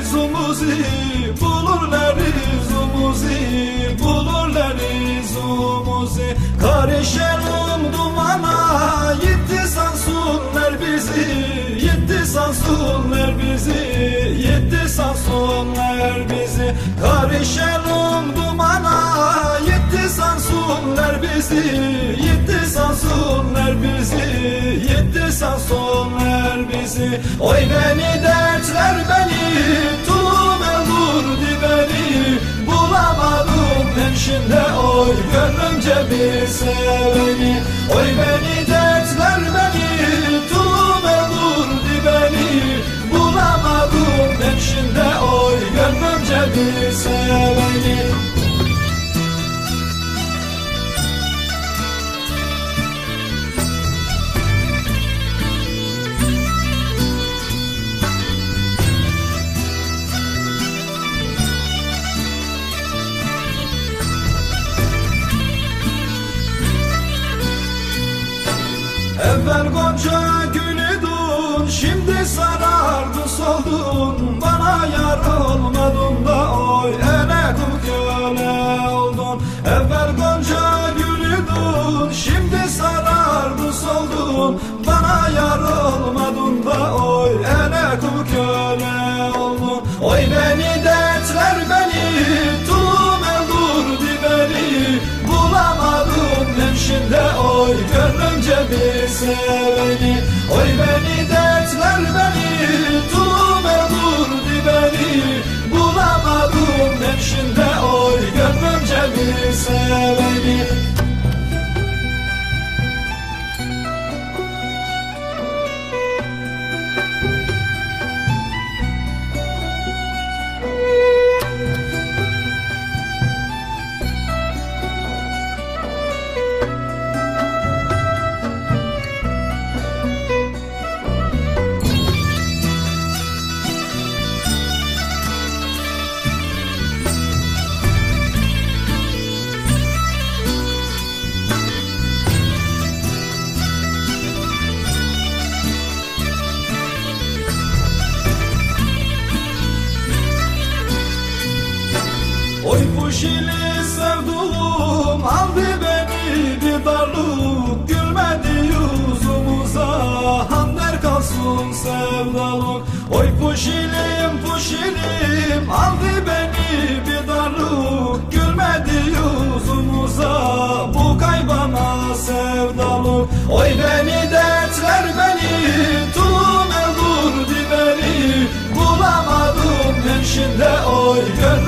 izumuzi Bulurlar izumuzi Bulurlar izumuzi Karışalım dumana Yitti sansınlar bizi Yitti sansınlar bizi Yitti sansınlar bizi. Karışalım dumana Yitti sansınlar bizi Yitti sansınlar bizi Yitti sansınlar bizi. Oy beni dertler beni Tulum vurdu beni Bulamadım ben şimdi Oy gönlümce bir seveni Oy beni dertler beni Tulum vurdu beni Bulamadım ben şimdi Oy gönlümce bir seveni Evvel gonca gülüdün Şimdi sarardı soldun Bana yar olmadın da oy Ele köle oldun. Evvel gonca gülüdün Şimdi sarardı soldun Bana yar olmadın da oy Ele köle oldun. Oy beni dertler oy Gönlümce bir seveni Oy beni dertler beni Tulum öldürdü beni. Bulamadım ben Oy puşili sevduğum aldı beni bir darlık. Gülmedi yüzümüze hamder kalsın sevdalık. Oy puşilim puşilim aldı beni bir darlık. Gülmedi yüzümüze bu kaybana sevdalık. Oy beni dertler beni tulum öldürdü beni. Bulamadım ben şimdi oy gönlümce bir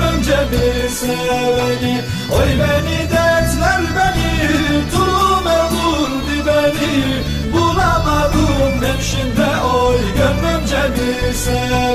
seveni. Oy beni dertler beni tulum öldürdü beni Bulamadım ben şimdi oy gönlümce bir seveni